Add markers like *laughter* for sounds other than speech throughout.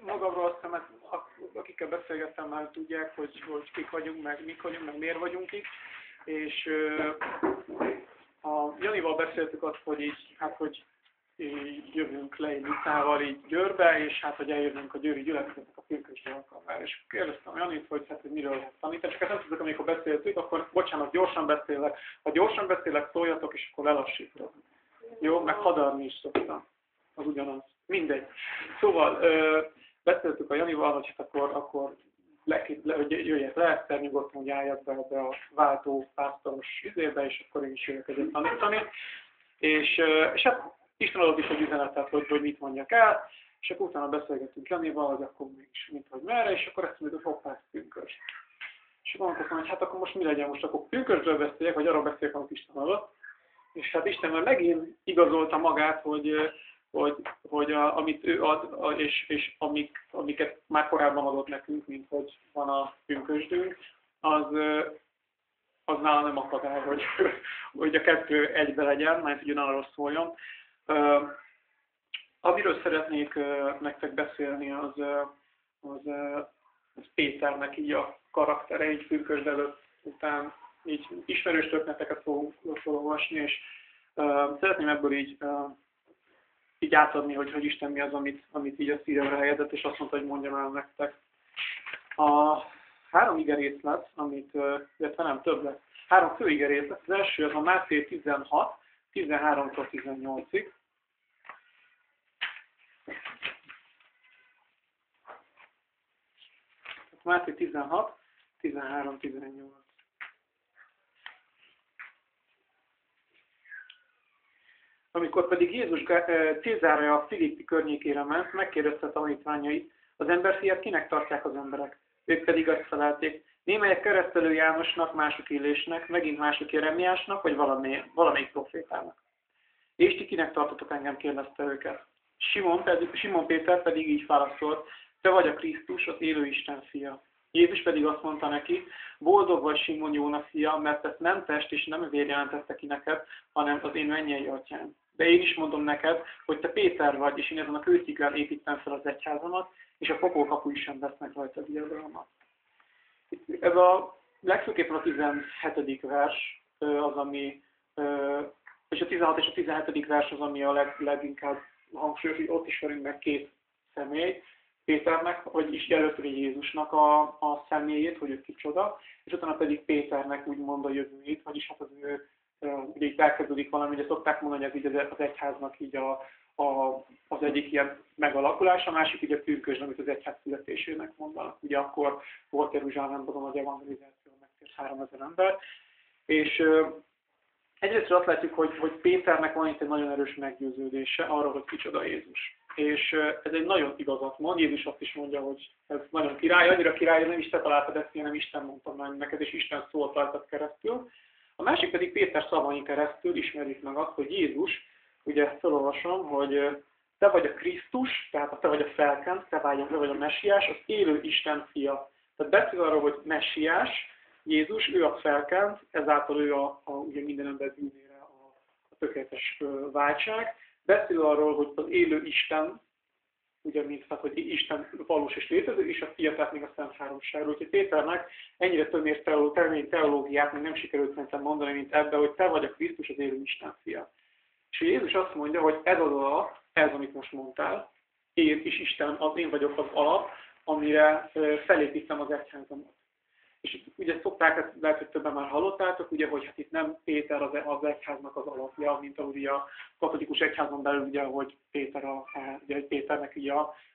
magamról azt hiszem, hát akikkel beszélgettem már tudják, hogy, hogy kik vagyunk, meg mik vagyunk, meg miért vagyunk itt. És a Janival beszéltük azt, hogy így, hát hogy így jövünk le egy vitával így Győrbe, és hát, hogy eljövünk a győri gyülekezetnek a pünkösdi alkalmára. És kérdeztem Janit, hogy hát, hogy miről lehet tanítani, csak ezt nem tudok, amikor beszéltük, akkor bocsánat, gyorsan beszélek. Ha gyorsan beszélek, szóljatok, és akkor lelassítok. Jó, meg hadarni is szoktam. Az ugyanaz. Mindegy. Szóval ö, beszéltük a Janival, hogy hát akkor, akkor le, le, hogy jöjjek le, Eszter nyugodtan, hogy álljak be, be a váltó pásztoros izébe, és akkor én is jöjjek egyet tanítani. És, és hát Isten adott is egy üzenetet, hogy, hogy mit mondjak el, és akkor utána beszélgettünk Janival, hogy akkor mégis mint hogy merre, és akkor ezt mondjuk, hoppá, pünkös. És mondtam, hogy hát akkor most mi legyen, most akkor pünkösről beszéljek, vagy arról beszéljek, amit Isten adott. És hát Isten már megint igazolta magát, hogy, hogy, hogy a, amit ő ad, a, és, és amik, amiket már korábban adott nekünk, mint hogy van a pünkösdünk, az, az nála nem akadály, hogy, *laughs* hogy a kettő egybe legyen, mert ugyanarról szóljon. Amiről szeretnék nektek beszélni, az, az, az Péternek így a karaktere, így pünkösd előtt után így ismerős történeteket fogunk felolvasni, és szeretném ebből így, így átadni, hogy, hogy Isten mi az, amit, amit így a szívemre helyezett, és azt mondta, hogy mondjam el nektek. A három igerész lesz, amit, illetve nem több lesz, három fő igerész lesz. Az első az a Máté 16, 13-tól 18-ig. Máté 16, 13, Amikor pedig Jézus Cézárja a Filippi környékére ment, megkérdezte a tanítványait, az emberfiat kinek tartják az emberek? Ők pedig azt felelték, némelyek keresztelő Jánosnak, mások Illésnek, megint mások Jeremiásnak, vagy valamelyik, valamelyik profétának. És ti kinek tartotok engem, kérdezte őket. Simon, pedig, Simon Péter pedig így válaszolt, te vagy a Krisztus, az élő Isten fia. Jézus pedig azt mondta neki, boldog vagy Simon Jóna fia, mert ezt nem test és nem vér jelentette ki neked, hanem az én mennyei atyám. De én is mondom neked, hogy te Péter vagy, és én ezen a kőciklán építem fel az egyházamat, és a pokolkapu is sem vesznek rajta diadalmat. Ez a legfőképpen a 17. vers az, ami, és a 16 és a 17. vers az, ami a leg, leginkább hangsúlyos, hogy ott is verünk meg két személy, Péternek, vagy is először Jézusnak a, a személyét, hogy ő kicsoda, és utána pedig Péternek úgymond a jövőjét, vagyis hát az ő, ugye itt elkezdődik valami, ugye szokták mondani, hogy így az egyháznak így a, a, az egyik ilyen megalakulás, a másik ugye pünkösd, amit az egyház születésének mondanak. Ugye akkor volt Jeruzsálemben a nagy evangelizáció, megtért 3000 ember, és egyrészt azt látjuk, hogy, hogy Péternek van itt egy nagyon erős meggyőződése arról, hogy kicsoda Jézus. És ez egy nagyon igazat mond, Jézus azt is mondja, hogy ez nagyon király, annyira király, nem is te találtad ezt, hanem Isten mondta meg neked, és Isten szólt rajtad keresztül. A másik pedig Péter szavain keresztül ismerjük meg azt, hogy Jézus, ugye felolvasom, hogy te vagy a Krisztus, tehát te vagy a felkent, te vagy, te vagy a messiás, az élő Isten fia. Tehát beszél arról, hogy messiás, Jézus, ő a felkent, ezáltal ő a, a ugye minden ember bűnére a, a tökéletes váltság. Beszél arról, hogy az élő Isten, ugye mint tehát, hogy Isten valós és létező, és a fia, tehát még a Szent Háromságról. Úgyhogy Péternek ennyire több teológiát, teológiát még nem sikerült szerintem mondani, mint ebbe, hogy te vagy a Krisztus, az élő Isten fia. És Jézus azt mondja, hogy ez az alap, ez, amit most mondtál, én és Isten, az én vagyok az alap, amire felépítem az egyházamat. És ugye szokták, ezt lehet, hogy többen már hallottátok, ugye, hogy hát itt nem Péter az, az egyháznak az alapja, mint ahogy a katolikus egyházon belül, ugye, hogy Péter a, ugye, Péternek ugye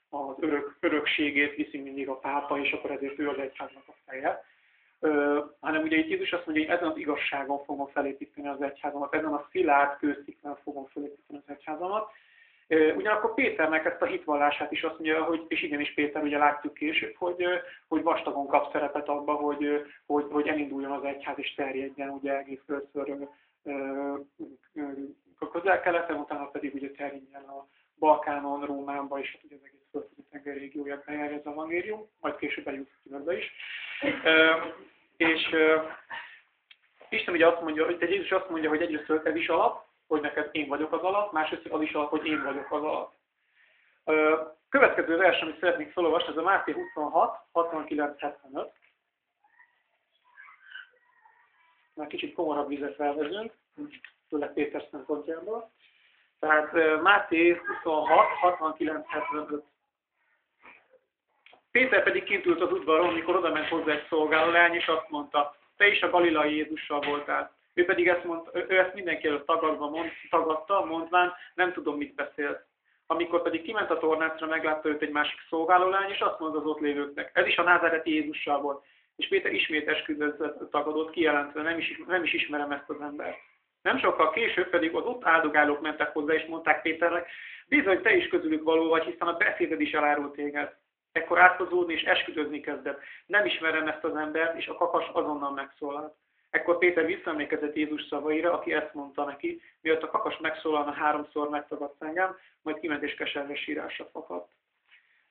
az örök, örökségét viszi mindig a pápa, és akkor ezért ő az egyháznak a feje. Ö, hanem ugye itt Jézus azt mondja, hogy ezen az igazságon fogom felépíteni az egyházamat, ezen a szilárd kősziklen fogom felépíteni az egyházamat, Ugyanakkor Péternek ezt a hitvallását is azt mondja, hogy, és igenis Péter ugye látjuk később, hogy, hogy vastagon kap szerepet abba, hogy, hogy, hogy elinduljon az egyház és terjedjen ugye egész először a közel-keleten, utána pedig ugye terjedjen a Balkánon, Rómánba, és hát ugye az egész földközi tenger régióját bejárja az evangélium, majd később eljut Tümerbe is. És Isten ugye azt mondja, hogy Jézus azt mondja, hogy egyrészt ez is alap, hogy neked én vagyok az alap, másrészt az is alap, hogy én vagyok az alap. Következő vers, amit szeretnék felolvasni, ez a Máté 26, 69, 75. Már kicsit komorabb vizet felvezünk, főleg Péter szempontjából. Tehát Máté 26, 69, 75. Péter pedig kint ült az udvaron, amikor oda ment hozzá egy szolgálólány, és azt mondta, te is a galilai Jézussal voltál. Ő pedig ezt, mondta, ő ezt mindenki előtt tagadva mond, tagadta, mondván, nem tudom, mit beszél. Amikor pedig kiment a tornácra, meglátta őt egy másik szolgálólány, és azt mondta az ott lévőknek, ez is a názáreti Jézussal volt. És Péter ismét esküdött tagadott, kijelentve, nem is, nem is ismerem ezt az embert. Nem sokkal később pedig az ott áldogálók mentek hozzá, és mondták Péternek, bizony te is közülük való vagy, hiszen a beszéded is elárul téged. Ekkor átkozódni és esküdözni kezdett. Nem ismerem ezt az embert, és a kakas azonnal megszólalt. Ekkor Péter visszaemlékezett Jézus szavaira, aki ezt mondta neki, miatt a kakas megszólalna háromszor megtagadsz engem, majd kiment és keserves sírásra fakadt.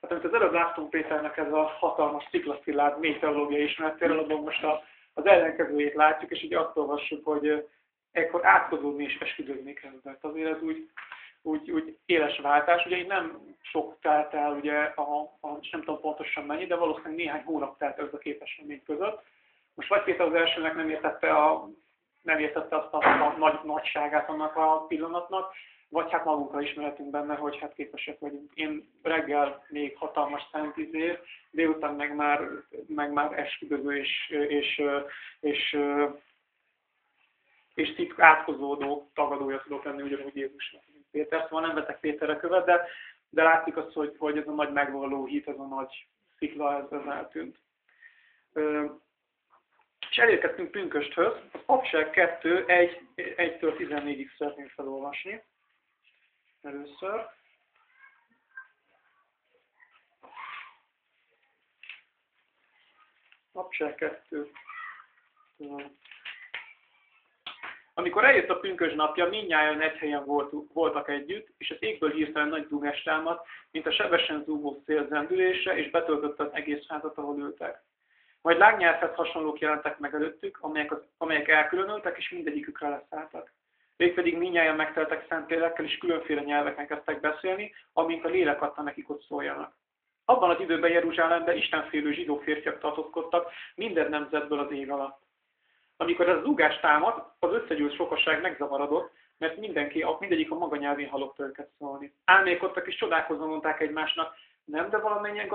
Hát amit az előbb láttunk Péternek ez a hatalmas ciklaszilárd mély teológiai ismeretéről, abban most a, az ellenkezőjét látjuk, és így azt olvassuk, hogy ekkor átkozódni és esküdözni kezdett. Azért ez úgy, úgy, úgy éles váltás. Ugye így nem sok telt el, ugye, a, a, nem tudom pontosan mennyi, de valószínűleg néhány hónap telt el ez a képesemény között. Most vagy Péter az elsőnek nem értette, a, nem értette azt a, a nagy nagyságát annak a pillanatnak, vagy hát magunkra ismeretünk benne, hogy hát képesek vagyunk. Én reggel még hatalmas szentizér, délután meg már, meg már esküdöző és, és, és, és, és átkozódó tagadója tudok lenni ugyanúgy Jézusnak, mint Péter. Szóval nem vetek Péterre követ, de, de látszik azt, hogy, hogy ez a nagy megvaló hit, ez a nagy szikla, ez, ez eltűnt. Elérkeztünk pünkösthöz, az Papság 2, 1, 1-től 14-ig szeretném felolvasni. Először. Papság 2. Amikor eljött a pünkös napja, mindnyáján egy helyen voltak együtt, és az égből hirtelen nagy zúgás támadt, mint a sebesen zúgó szél zendülése, és betöltötte az egész házat, ahol ültek. Majd lágnyelvhez hasonlók jelentek meg előttük, amelyek, az, amelyek elkülönültek, és mindegyikükre leszálltak. Ők pedig minnyáján megteltek szentlélekkel, és különféle nyelveken kezdtek beszélni, amint a lélek adta nekik, hogy szóljanak. Abban az időben Jeruzsálemben istenfélő zsidó férfiak tartózkodtak minden nemzetből az ég alatt. Amikor ez az zúgás támad, az összegyűlt sokaság megzavarodott, mert mindenki, mindegyik a maga nyelvén halott őket szólni. Álmélkodtak és csodálkozva mondták egymásnak, nem de valamennyien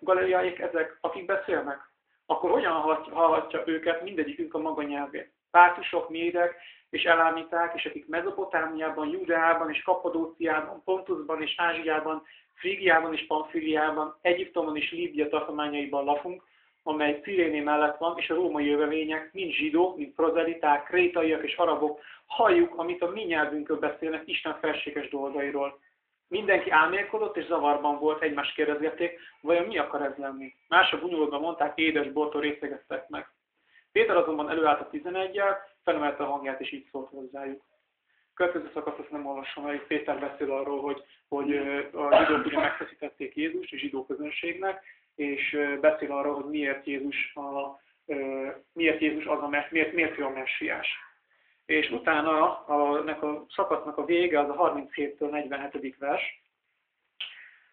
galileaiak ezek, akik beszélnek? Akkor hogyan hallhatja őket mindegyikünk a maga nyelvén? Pártusok, médek és elámíták, és akik Mezopotámiában, Judeában és Kapadóciában, Pontusban és Ázsiában, Frígiában és Pamfiliában, Egyiptomon és Líbia tartományaiban lakunk, amely Ciréné mellett van, és a római jövevények, mind zsidó, mind prozeliták, krétaiak és arabok, halljuk, amit a mi nyelvünkön beszélnek Isten felséges dolgairól. Mindenki álmélkodott és zavarban volt, egymást kérdezgették, vajon mi akar ez lenni. Mások bunyolódva mondták, édes bortól részegettek meg. Péter azonban előállt a 11-jel, felemelte a hangját és így szólt hozzájuk. Következő szakasz azt nem olvasom el, Péter beszél arról, hogy, hogy a zsidók ugye megfeszítették Jézust a zsidó közönségnek, és beszél arról, hogy miért Jézus, a, miért Jézus az a, miért, miért ő a messiás és utána a, nek a szakasznak a vége az a 37-től 47. vers,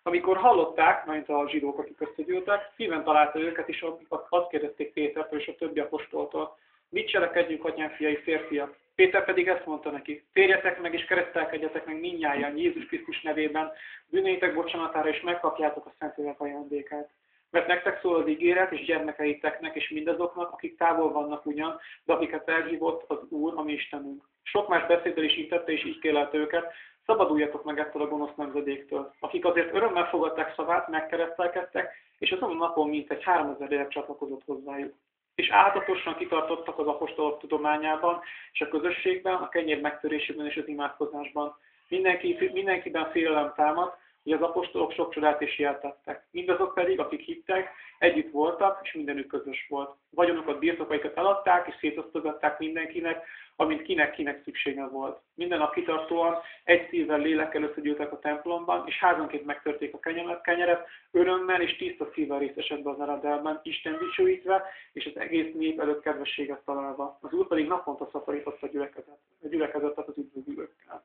amikor hallották, mint a zsidók, akik összegyűltek, szíven találta őket, és azt kérdezték Pétertől és a többi apostoltól, mit cselekedjünk, atyám fiai férfiak? Péter pedig ezt mondta neki, térjetek meg és keresztelkedjetek meg mindnyáján Jézus Krisztus nevében, bűnétek bocsánatára és megkapjátok a Szentlélek ajándékát. Mert nektek szól az ígéret, és gyermekeiteknek, és mindazoknak, akik távol vannak ugyan, de akiket elhívott az Úr, a mi Istenünk. Sok más beszéddel is intette, és így kélelte őket, szabaduljatok meg ettől a gonosz nemzedéktől, akik azért örömmel fogadták szavát, megkeresztelkedtek, és azon a napon mintegy 3000 év csatlakozott hozzájuk. És áltatosan kitartottak az apostolok tudományában és a közösségben, a kenyér megtörésében és az imádkozásban. Mindenki, mindenkiben félelem támadt, hogy az apostolok sok csodát is jeltettek. Mindazok pedig, akik hittek, együtt voltak, és mindenük közös volt. Vagyonokat, birtokaikat eladták, és szétosztogatták mindenkinek, amint kinek-kinek szüksége volt. Minden nap kitartóan egy szívvel lélekkel összegyűltek a templomban, és házonként megtörték a kenyeret, kenyeret örömmel és tiszta szívvel részesedve az eredelben, Isten dicsőítve, és az egész nép előtt kedvességet találva. Az úr pedig naponta szaporította a gyülekezet, a gyülekezetet az üdvözülőkkel.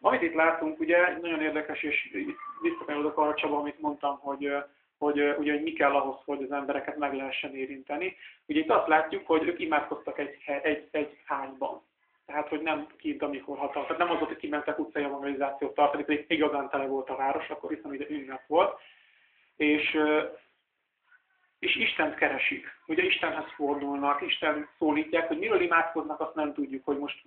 Amit itt látunk, ugye, nagyon érdekes, és vissza visszakanyolodok arra Csaba, amit mondtam, hogy, hogy ugye hogy mi kell ahhoz, hogy az embereket meg lehessen érinteni. Ugye itt azt látjuk, hogy ők imádkoztak egy, egy, egy hányban. Tehát, hogy nem kint, amikor hatal. Tehát nem az volt, hogy kimentek utcai evangelizációt tartani, pedig igazán tele volt a város, akkor hiszen ide ünnep volt. És, és Istent keresik. Ugye Istenhez fordulnak, Isten szólítják, hogy miről imádkoznak, azt nem tudjuk, hogy most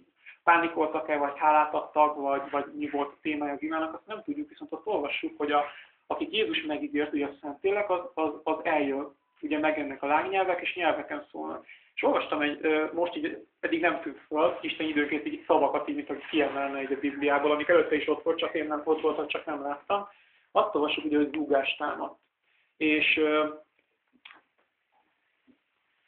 pánikoltak-e, vagy hálát vagy, vagy mi volt a témája az imának, azt nem tudjuk, viszont azt olvassuk, hogy a, akik Jézus megígért, ugye a Szentlélek, az, az, az eljön, ugye megjelennek a lánynyelvek, és nyelveken szólnak. És olvastam egy, most így pedig nem tűnt föl, Isten időként így szavakat így, mint hogy kiemelne egy a Bibliából, amik előtte is ott volt, csak én nem ott voltam, csak nem láttam. Azt olvasok, ugye, hogy zúgást támadt. És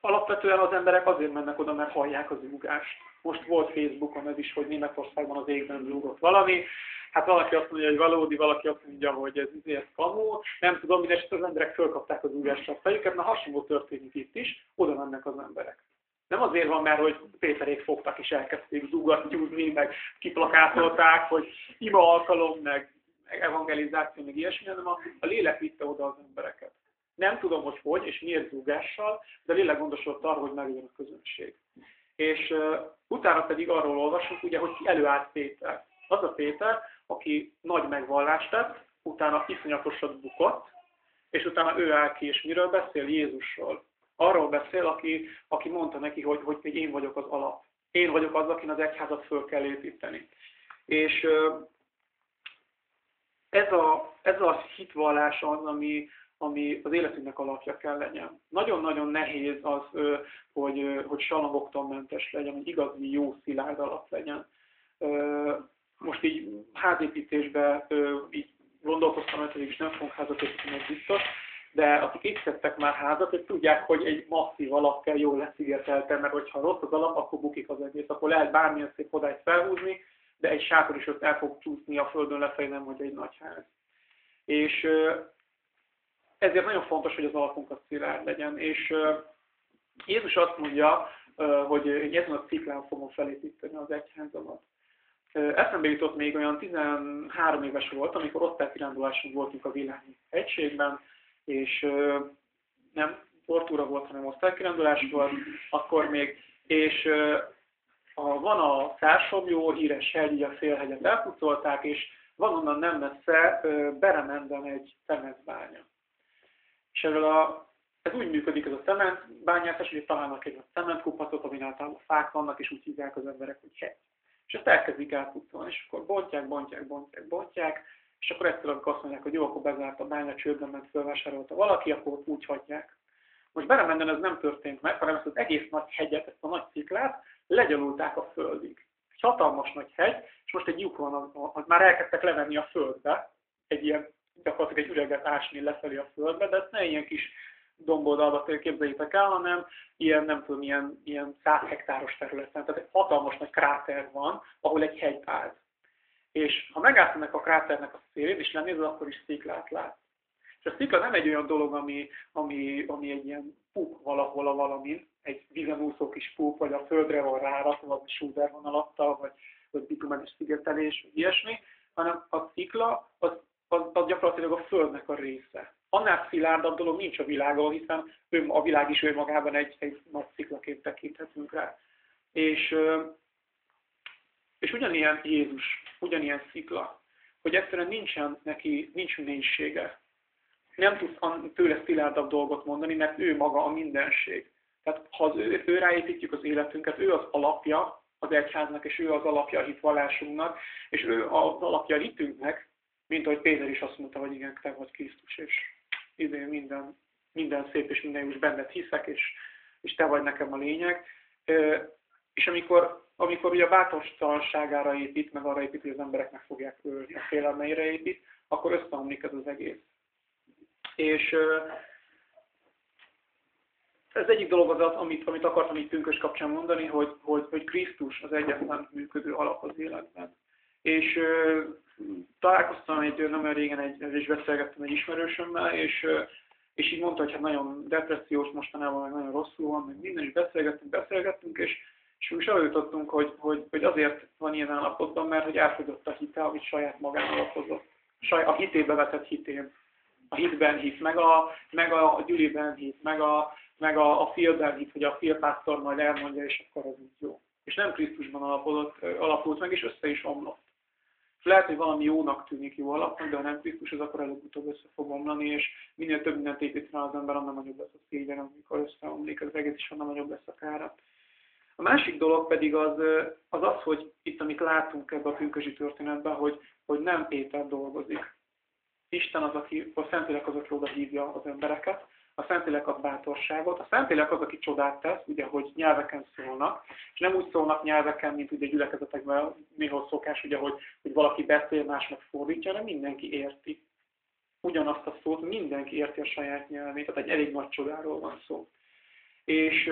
alapvetően az emberek azért mennek oda, mert hallják az zúgást. Most volt Facebookon ez is, hogy Németországban az égben zúgott valami. Hát valaki azt mondja, hogy valódi, valaki azt mondja, hogy ez, ez kamu. Nem tudom, mindeset az emberek fölkapták az zúgásra a fejüket, mert hasonló történik itt is, oda mennek az emberek. Nem azért van, mert hogy Péterék fogtak és elkezdték zúgattyúzni, meg kiplakátolták, hogy ima alkalom, meg evangelizáció, meg ilyesmi, hanem a, a lélek vitte oda az embereket. Nem tudom, hogy hogy és miért zúgással, de lélek gondosodott arra, hogy megjön a közönség. És utána pedig arról olvasunk, ugye, hogy ki előállt Péter. Az a Péter, aki nagy megvallást tett, utána iszonyatosat bukott, és utána ő áll ki, és miről beszél? Jézusról. Arról beszél, aki, aki mondta neki, hogy, hogy én vagyok az alap. Én vagyok az, akin az egyházat föl kell építeni. És ez a, ez a hitvallás az, ami, ami az életünknek alapja kell legyen. Nagyon-nagyon nehéz az, hogy, hogy salamoktól mentes legyen, hogy igazi jó szilárd alap legyen. Most így házépítésben így gondolkoztam, hogy is nem fogunk házat építeni, ez biztos, de akik építettek már házat, hogy tudják, hogy egy masszív alap kell jól leszigetelten, mert hogyha rossz az alap, akkor bukik az egész. Akkor lehet bármilyen szép odáig felhúzni, de egy sátor is ott el fog csúszni a földön lefelé, nem hogy egy nagy ház. És ezért nagyon fontos, hogy az alapunk az szilárd legyen. És Jézus azt mondja, hogy ezen a ciklán fogom felépíteni az egyházamat. Eszembe jutott még olyan 13 éves volt, amikor osztálykiránduláson voltunk a világi egységben, és nem portúra volt, hanem osztálykirándulás volt, akkor még, és a, van a Szársobjó, híres hegy, a Szélhegyet elpucolták, és van onnan nem messze Beremenden egy szemezbánya. És erről a, ez úgy működik ez a cementbányászás, hogy találnak egy cementkupatot, amin általában fák vannak, és úgy hívják az emberek, hogy hegy. És ezt elkezdik elpucolni, és akkor bontják, bontják, bontják, bontják, és akkor egyszer, amikor azt mondják, hogy jó, akkor bezárt a bánya, csődben ment, fölvásárolta valaki, akkor úgy hagyják. Most Beremenden ez nem történt meg, hanem ezt az egész nagy hegyet, ezt a nagy ciklát legyalulták a földig. Egy hatalmas nagy hegy, és most egy lyuk van, hogy már elkezdtek levenni a földbe, egy ilyen, gyakorlatilag egy üreget ásni lefelé a földbe, de ezt ne ilyen kis domboldalba képzeljétek el, hanem ilyen, nem tudom, ilyen, ilyen 100 hektáros területen. Tehát egy hatalmas nagy kráter van, ahol egy hegy állt. És ha megállsz a kráternek a szélén, és lenézed, akkor is sziklát lát. És a szikla nem egy olyan dolog, ami, ami, ami egy ilyen puk valahol a valamin, egy vízemúszó kis puk, vagy a földre van rárakva, vagy súzer van alatta, vagy, vagy bitumenes szigetelés, vagy ilyesmi, hanem a szikla az, az, az gyakorlatilag a földnek a része. Annál szilárdabb dolog nincs a világon, hiszen ő, a világ is ő magában egy, egy nagy sziklaként tekinthetünk rá. És, és ugyanilyen Jézus, ugyanilyen szikla, hogy egyszerűen nincsen neki, nincs mélysége, nem tudsz tőle szilárdabb dolgot mondani, mert ő maga a mindenség. Tehát ha az ő, ő ráépítjük az életünket, ő az alapja az egyháznak, és ő az alapja a hitvallásunknak, és ő az alapja a hitünknek, mint ahogy Péter is azt mondta, hogy igen, te vagy Krisztus, és idén minden, minden szép és minden is benned hiszek, és, és te vagy nekem a lényeg. És amikor, amikor ugye a bátortalanságára épít, meg arra épít, hogy az emberek meg fogják ölni, a félelmeire épít, akkor összeomlik ez az egész. És ez egyik dolog az, amit, amit akartam itt pünkös kapcsán mondani, hogy, hogy, hogy Krisztus az egyetlen működő alap az életben. És találkoztam egy, nem olyan régen, egy, és beszélgettem egy ismerősömmel, és, és így mondta, hogy hát nagyon depressziós mostanában, meg nagyon rosszul van, meg minden, is beszélgettünk, beszélgettünk, és, és úgy eljutottunk, hogy, hogy, hogy azért van ilyen állapotban, mert hogy elfogyott a hite, amit saját magán alapozott. a hitébe vetett hitén. A hitben hit, meg a, meg a gyűliben hit, meg a, meg a, a filben hit, hogy a filpásztor majd elmondja, és akkor az így jó. És nem Krisztusban alapodott, alapult meg, és össze is omlott. És lehet, hogy valami jónak tűnik jó alapnak, de ha nem Krisztus, az akkor előbb-utóbb össze fog omlani, és minél több mindent épít rá az ember, annál nagyobb lesz a szégyen, amikor összeomlik, az egész is annál nagyobb lesz a kára. A másik dolog pedig az az, az hogy itt, amit látunk ebben a pünkösi történetben, hogy, hogy nem Péter dolgozik. Isten az, aki, a Szentlélek az, aki oda hívja az embereket, a Szentlélek ad bátorságot, a Szentlélek az, aki csodát tesz, ugye, hogy nyelveken szólnak, és nem úgy szólnak nyelveken, mint ugye gyülekezetekben néha szokás, ugye, hogy, hogy valaki beszél, más meg fordítja, hanem mindenki érti. Ugyanazt a szót mindenki érti a saját nyelvét, tehát egy elég nagy csodáról van szó. És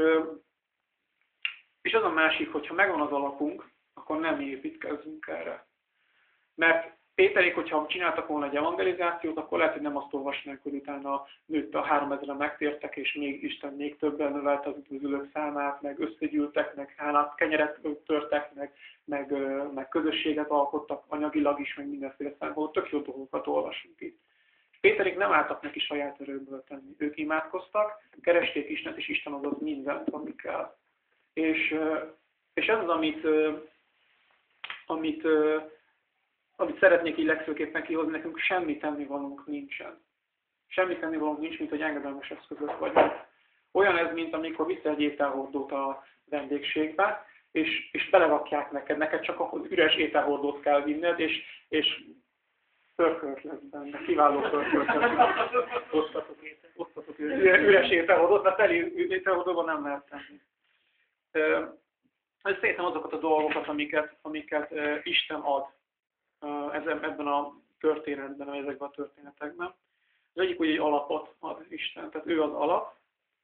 és az a másik, hogyha megvan az alapunk, akkor nem építkezzünk erre. Mert Péterék, hogyha csináltak volna egy evangelizációt, akkor lehet, hogy nem azt olvasnánk, hogy utána nőtt a 3000 megtértek, és még Isten még többen növelte az üdvözülők számát, meg összegyűltek, meg hálát, kenyeret törtek, meg, meg, meg közösséget alkottak anyagilag is, meg mindenféle szempontból. Tök jó dolgokat olvasunk itt. Péterék nem álltak neki saját erőből tenni. Ők imádkoztak, keresték Istent, és Isten adott mindent, ami kell. És, és ez az, amit, amit, amit szeretnék így legfőképpen kihozni, nekünk semmi tennivalónk nincsen. Semmi tennivalónk nincs, mint hogy engedelmes eszközök vagyunk. Olyan ez, mint amikor vissza egy ételhordót a vendégségbe, és, és belerakják neked, neked csak ahhoz üres ételhordót kell vinned, és, és pörkölt lesz benne, kiváló pörkölt. Osztatok, üres ételhordót, mert teli ételhordóban nem lehet tenni összeértem azokat a dolgokat, amiket, amiket Isten ad ebben a történetben, ezekben a történetekben. Az egyik ugye egy alapot ad Isten, tehát ő az alap,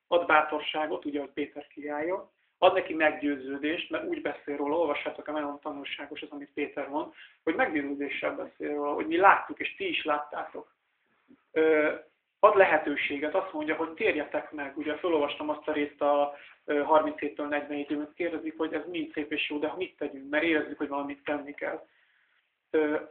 ad bátorságot, ugye, hogy Péter kiálljon, ad neki meggyőződést, mert úgy beszél róla, olvassátok, a nagyon tanulságos az, amit Péter mond, hogy meggyőződéssel beszél róla, hogy mi láttuk, és ti is láttátok ad lehetőséget, azt mondja, hogy térjetek meg. Ugye felolvastam azt a részt a 37-től 47 ig kérdezik, hogy ez mind szép és jó, de mit tegyünk, mert érezzük, hogy valamit tenni kell.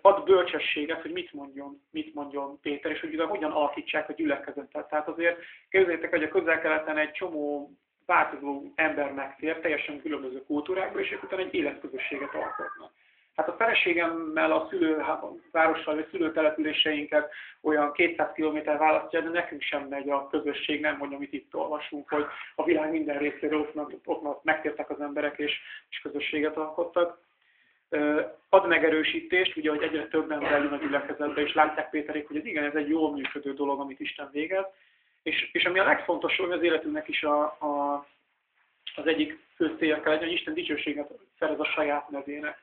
Ad bölcsességet, hogy mit mondjon, mit mondjon Péter, és hogy hogyan alakítsák a gyülekezetet. Tehát azért képzeljétek, hogy a közel-keleten egy csomó változó ember megtér, teljesen különböző kultúrákból, és utána egy életközösséget alkotnak. Hát a feleségemmel a szülővárossal vagy szülőtelepüléseinket olyan 200 km választja, de nekünk sem megy a közösség, nem mondja, amit itt olvasunk, hogy a világ minden részéről ott, ott megtértek az emberek és, és közösséget alkottak. Ad megerősítést, ugye, hogy egyre több ember jön a gyülekezetbe, és látják Péterék, hogy ez igen, ez egy jól működő dolog, amit Isten végez. És, és ami a legfontosabb, az életünknek is a, a, az egyik fő célja kell legyen, hogy Isten dicsőséget szerez a saját nevének.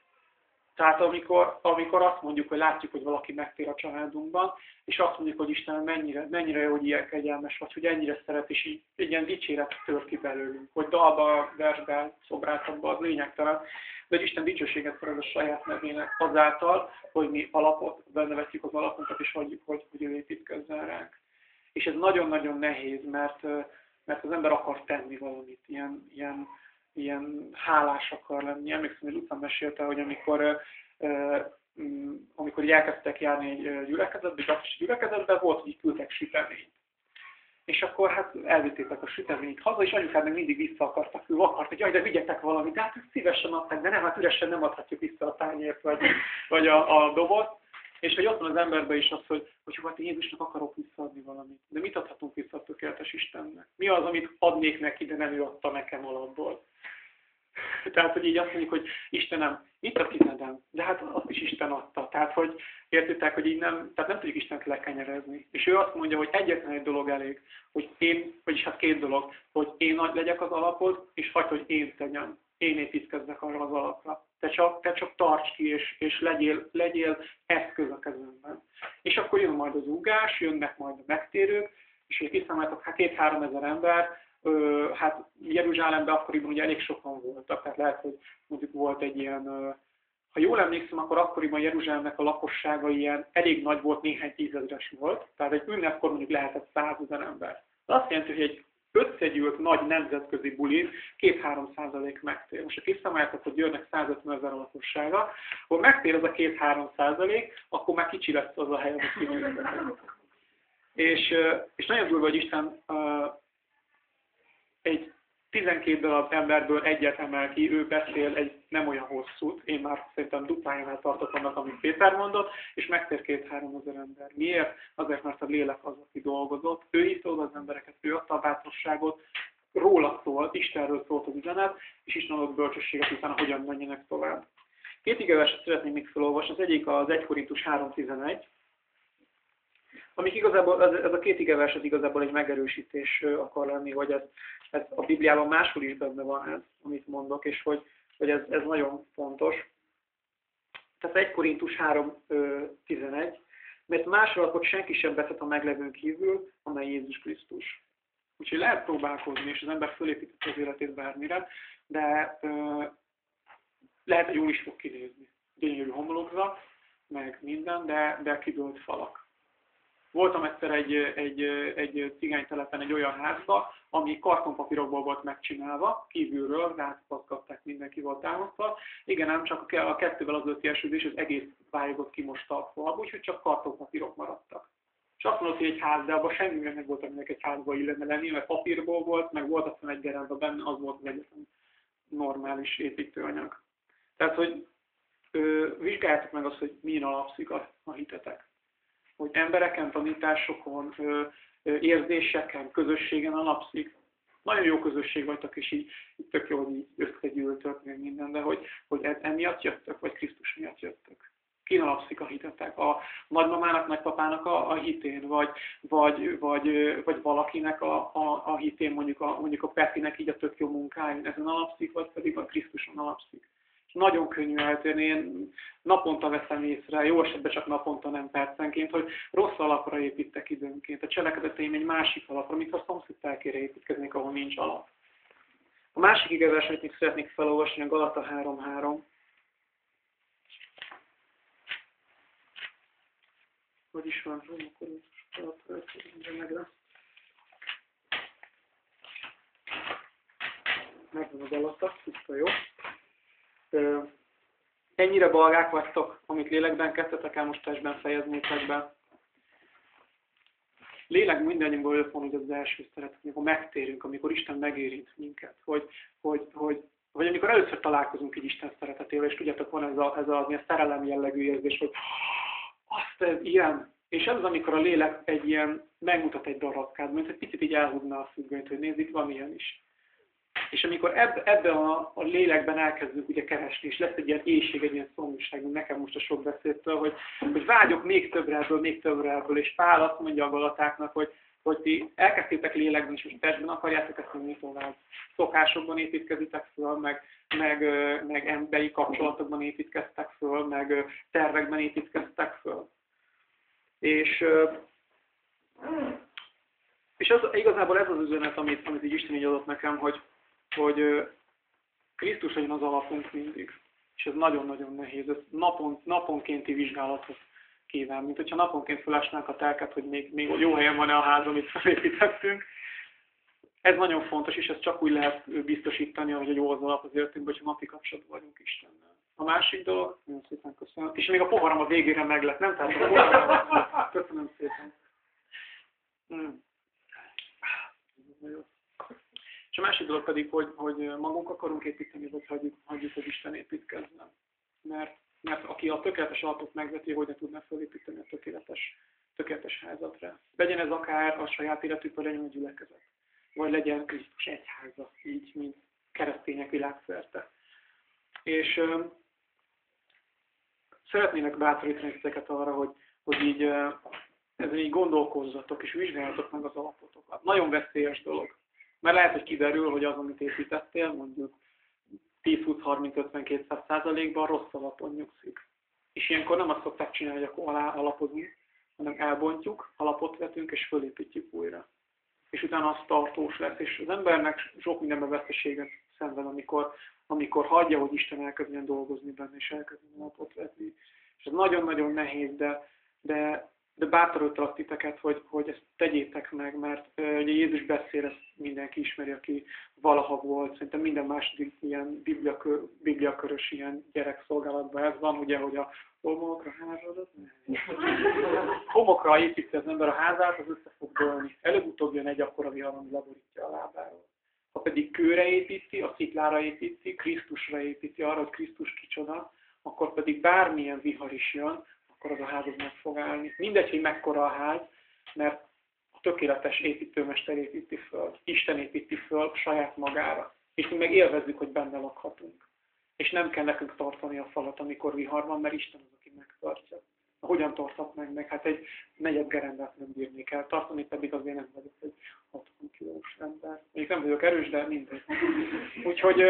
Tehát amikor, amikor azt mondjuk, hogy látjuk, hogy valaki megtér a családunkban, és azt mondjuk, hogy Isten mennyire, mennyire jó, hogy ilyen kegyelmes vagy, hogy ennyire szeret, és így egy ilyen dicséret tör ki belőlünk, hogy dalba, versbe, szobrátokba, az lényegtelen, de hogy Isten dicsőséget szerez a saját nevének azáltal, hogy mi alapot, benne veszik az alapunkat, és hagyjuk, hogy, hogy ő építkezzen ránk. És ez nagyon-nagyon nehéz, mert, mert az ember akar tenni valamit, ilyen, ilyen ilyen hálás akar lenni. Emlékszem, hogy Luca mesélte, hogy amikor mm, amikor így elkezdtek járni egy gyülekezetbe, és a gyülekezetben volt, hogy küldtek süteményt. És akkor hát elvittétek a süteményt haza, és anyukád meg mindig vissza akartak, ő akart, hogy jaj, de vigyetek valamit, de hát szívesen adták, de nem, hát üresen nem adhatjuk vissza a tányért, vagy, vagy a, a dobot. És hogy ott van az emberben is az, hogy, hogy hát Jézusnak akarok visszaadni valamit. De mit adhatunk vissza a tökéletes Istennek? Mi az, amit adnék neki, de nem ő adta nekem alapból? *laughs* Tehát, hogy így azt mondjuk, hogy Istenem, itt a tizedem, de hát azt is Isten adta. Tehát, hogy értitek, hogy így nem, tehát nem tudjuk Istent lekenyerezni. És ő azt mondja, hogy egyetlen egy dolog elég, hogy én, vagyis hát két dolog, hogy én nagy legyek az alapod, és hagyd, hogy én tegyem. Én építkezzek arra az alapra. Te csak, te csak tarts ki, és, és legyél, legyél eszköz a kezemben. És akkor jön majd az ugás, jönnek majd a megtérők, és hogy kiszámoljátok, hát két-három ezer ember, hát Jeruzsálemben akkoriban ugye elég sokan voltak, tehát lehet, hogy mondjuk volt egy ilyen, ha jól emlékszem, akkor akkoriban Jeruzsálemnek a lakossága ilyen elég nagy volt, néhány tízezres volt, tehát egy ünnepkor mondjuk lehetett százezer ember. De azt jelenti, hogy egy összegyűlt nagy nemzetközi bulin 2-3 százalék megtér. Most ha kiszámoljátok, hogy jönnek 150 ezer lakossága, akkor megtér ez a 2-3 százalék, akkor már kicsi lesz az a hely, amit. És, és nagyon durva, hogy Isten uh, egy 12 darab emberből egyet emel ki, ő beszél egy nem olyan hosszút, én már szerintem duplájánál tartok annak, amit Péter mondott, és megtér két-három ezer ember. Miért? Azért, mert a lélek az, aki dolgozott, ő hívta az embereket, ő adta a bátorságot, róla szólt, Istenről szólt az üzenet, és Isten adott bölcsességet utána, hogyan menjenek tovább. Két igeveset szeretnék még felolvasni, az egyik az 1 Korintus 3.11, amik igazából, ez a két igevers az igazából egy megerősítés akar lenni, hogy ez, ez a Bibliában máshol is benne van ez, amit mondok, és hogy, hogy ez, ez nagyon fontos. Tehát 1 Korintus 3.11, mert más alapot senki sem vetett a meglevőn kívül, amely Jézus Krisztus. Úgyhogy lehet próbálkozni, és az ember fölépített az életét bármire, de ö, lehet, hogy jól is fog kinézni. Gyönyörű homlokza, meg minden, de, de kidőlt falak. Voltam egyszer egy, egy, egy cigánytelepen egy olyan házba, ami kartonpapírokból volt megcsinálva, kívülről, rátpaszkatták, mindenki volt támasztva. Igen, nem csak a kettővel az öt esődés, az egész vájogot kimosta a falba, úgyhogy csak kartonpapírok maradtak. És azt mondott, hogy egy ház, de abban semmi meg volt, aminek egy házba illene lenni, mert papírból volt, meg volt aztán egy gerendba benne, az volt az egyetlen normális építőanyag. Tehát, hogy ö, vizsgáljátok meg azt, hogy milyen alapszik a, a hitetek hogy embereken, tanításokon, érzéseken, közösségen alapszik. Nagyon jó közösség vagytok, és így, így tök jó, hogy így összegyűltök, meg minden, de hogy, hogy e, emiatt jöttök, vagy Krisztus miatt jöttök. Ki alapszik a hitetek? A nagymamának, nagypapának a, a hitén, vagy, vagy, vagy, vagy valakinek a, a, a hitén, mondjuk a, mondjuk a Petinek így a tök jó munkáin, ezen alapszik, vagy pedig a Krisztuson alapszik nagyon könnyű eltérni. Én naponta veszem észre, jó esetben csak naponta, nem percenként, hogy rossz alapra építek időnként. A cselekedeteim egy másik alapra, mint a szomszéd telkére építkeznék, ahol nincs alap. A másik igazás, amit szeretnék felolvasni, a Galata 3.3. Hogy is van, hogy akkor meg lesz. Megvan a Galata, tiszta jó ennyire balgák vagytok, amit lélekben kezdtetek el, most testben fejeznétek be. Lélek mindannyiunkból előfon, hogy az első szeretet, amikor megtérünk, amikor Isten megérint minket, hogy, hogy, hogy, hogy amikor először találkozunk egy Isten szeretetével, és tudjátok, van ez a, ez a, a szerelem jellegű érzés, hogy azt ez ilyen, és ez az, amikor a lélek egy ilyen, megmutat egy darabkát, mint egy picit így elhúzná a függönyt, hogy nézzük, van ilyen is. És amikor ebbe, ebbe a, a lélekben elkezdünk ugye keresni, és lesz egy ilyen éjség, egy ilyen szomjúság, nekem most a sok beszédtől, hogy, hogy vágyok még többre ebből, még többre ebből, és Pál azt mondja a galatáknak, hogy, hogy ti elkezdtétek lélekben, és most testben akarjátok ezt mondani tovább. Szokásokban építkezitek föl, meg, meg, meg emberi kapcsolatokban építkeztek föl, meg tervekben építkeztek föl. És, és az, igazából ez az üzenet, amit, amit így Isten így adott nekem, hogy, hogy Krisztus legyen az alapunk mindig. És ez nagyon-nagyon nehéz. Ez napon, naponkénti vizsgálatot kíván. Mint hogyha naponként felesnánk a telket, hogy még, még jó helyen van-e a ház, amit felépítettünk. Ez nagyon fontos, és ezt csak úgy lehet biztosítani, hogy a jó az alap az életünkben, hogyha napi kapcsolatban vagyunk Istennel. A másik dolog, nagyon szépen köszönöm. És még a poharam a végére meg lett, nem? Tehát a poharam, köszönöm szépen. Hmm. És a másik dolog pedig, hogy, hogy magunk akarunk építeni, vagy hagyjuk, hagyjuk hogy Isten építkezzen. Mert, mert aki a tökéletes alapot megveti, hogy ne tudna felépíteni a tökéletes, tökéletes házatra. Legyen ez akár a saját életük, vagy legyen a gyülekezet. Vagy legyen Krisztus egyháza, így, mint keresztények világszerte. És ö, szeretnének bátorítani ezeket arra, hogy, hogy így ezen így gondolkozzatok, és vizsgáljatok meg az alapotokat. Nagyon veszélyes dolog. Mert lehet, hogy kiderül, hogy az, amit építettél, mondjuk 10-20-30-50-200 százalékban rossz alapon nyugszik. És ilyenkor nem azt szokták csinálni, hogy akkor alá alapozunk, hanem elbontjuk, alapot vetünk és fölépítjük újra. És utána az tartós lesz. És az embernek sok mindenben veszteséget szenved, amikor, amikor hagyja, hogy Isten elkezdjen dolgozni benne, és elkezdjen alapot vetni. És ez nagyon-nagyon nehéz, de, de de bátorítalak titeket, hogy, hogy ezt tegyétek meg, mert ugye Jézus beszél, ezt mindenki ismeri, aki valaha volt, szerintem minden második ilyen bibliakör, bibliakörös ilyen gyerekszolgálatban ez van, ugye, hogy a homokra házadat, *laughs* homokra építi az ember a házát, az össze fog dőlni. Előbb-utóbb jön egy akkora vihar, ami leborítja a lábáról. Ha pedig kőre építi, a sziklára építi, Krisztusra építi, arra, hogy Krisztus kicsoda, akkor pedig bármilyen vihar is jön, akkor az a ház meg fog állni. Mindegy, hogy mekkora a ház, mert a tökéletes építőmester építi föl, Isten építi föl saját magára. És mi meg élvezzük, hogy benne lakhatunk. És nem kell nekünk tartani a falat, amikor vihar van, mert Isten az, aki megtartja. Hogyan tarthat meg meg? Hát egy negyed gerendát nem bírni kell tartani, pedig azért nem vagyok egy 60 kilós ember. Még nem vagyok erős, de mindegy. *laughs* Úgyhogy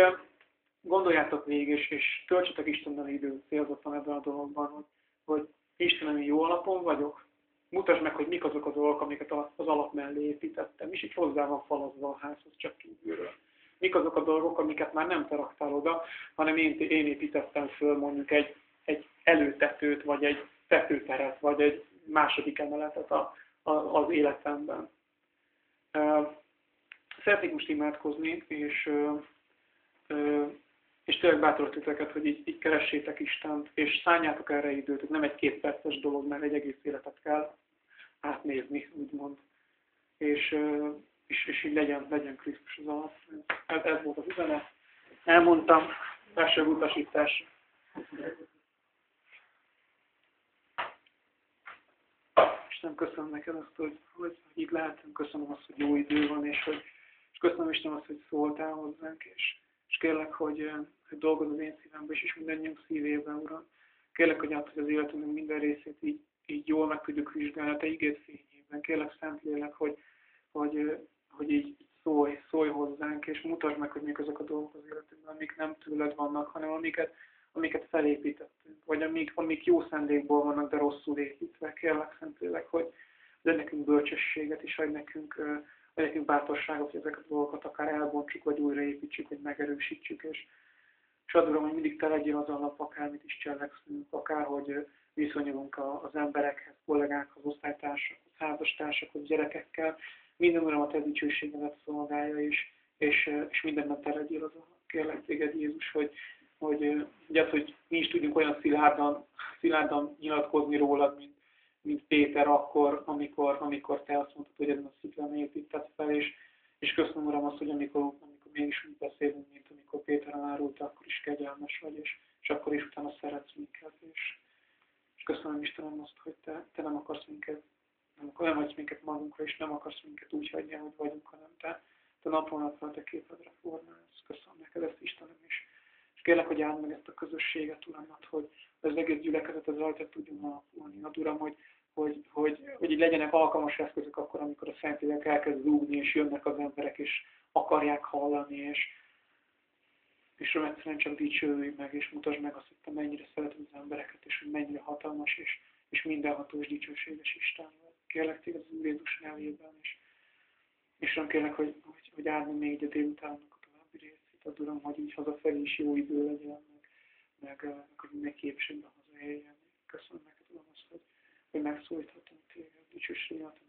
gondoljátok végig, és, és töltsetek Istennel időt célzottan ebben a dologban, hogy, hogy Istenem, jó alapon vagyok. Mutasd meg, hogy mik azok a dolgok, amiket az alap mellé építettem, és így hozzá van falazva a házhoz csak kívülről. Mik azok a dolgok, amiket már nem te raktál oda, hanem én, én építettem föl mondjuk egy, egy előtetőt, vagy egy tetőteret, vagy egy második emeletet a, a, az életemben. Szeretnék most imádkozni, és és tényleg bátorok titeket, hogy így, így keressétek Istent, és szálljátok erre időt, ez nem egy két perces dolog, mert egy egész életet kell átnézni, úgymond. És, és, és így legyen, legyen Krisztus az alap. Ez, ez volt az üzenet. Elmondtam, első utasítás. Isten, köszönöm neked azt, hogy, hogy itt lehetünk, köszönöm azt, hogy jó idő van, és, hogy, és köszönöm Isten azt, hogy szóltál hozzánk, és, és kérlek, hogy, hogy dolgoz az én szívemben is, és mindannyiunk szívében, Uram. Kérlek, hogy át, hogy az életünknek minden részét így, így jól meg tudjuk vizsgálni a Te igéd fényében. Kérlek, Szentlélek, hogy, hogy, hogy így szólj, szólj hozzánk, és mutasd meg, hogy mik azok a dolgok az életünkben, amik nem tőled vannak, hanem amiket, amiket felépítettünk, vagy amik, amik jó szándékból vannak, de rosszul építve. Kérlek, Szentlélek, hogy de nekünk bölcsességet is, hogy nekünk vagy nekünk bátorságot, hogy ezeket a dolgokat akár elbontsuk, vagy újraépítsük, vagy megerősítsük, és, és adom, hogy mindig te legyél az alap, akármit is cselekszünk, akárhogy viszonyulunk az emberekhez, kollégákhoz, osztálytársakhoz, házastársakhoz, gyerekekkel. Minden uram a te dicsőségedet szolgálja, és, és, és mindenben te legyél az a kérlek téged, Jézus, hogy, hogy, hogy az, hogy mi is tudjunk olyan szilárdan, szilárdan nyilatkozni rólad, mint, mint Péter akkor, amikor, amikor te azt mondtad, hogy ezen a sziklán épített fel, és, és köszönöm Uram azt, hogy amikor, amikor mégis úgy beszélünk, mint amikor Péter elárulta, akkor is kegyelmes vagy, és, és akkor is utána szeretsz minket, és, és köszönöm Istenem azt, hogy te, te nem akarsz minket, nem, nem hagysz minket magunkra, és nem akarsz minket úgy hagyni, hogy vagyunk, hanem te, te napon napra te képedre formálsz. Köszönöm neked ezt Istenem is. És kérlek, hogy áld meg ezt a közösséget, Uramat, hogy az egész gyülekezet az rajta tudjon alapulni. Hát Uram, hogy hogy, hogy, hogy így legyenek alkalmas eszközök akkor, amikor a Szentlélek elkezd zúgni, és jönnek az emberek, és akarják hallani, és, és egyszerűen csak dicsőülj meg, és mutasd meg azt, hogy te mennyire szereted az embereket, és hogy mennyire hatalmas, és, és mindenhatós dicsőséges Isten. Kérlek téged az Úr Jézus nevében, és, és nem kérlek, hogy, hogy, hogy áldni még a délutánnak a további részét, ad Uram, hogy így hazafelé is jó idő legyen, meg, meg, meg hogy mindenki épségben hazaéljen. Köszönöm hogy megszólíthatunk téged, dicsőség te.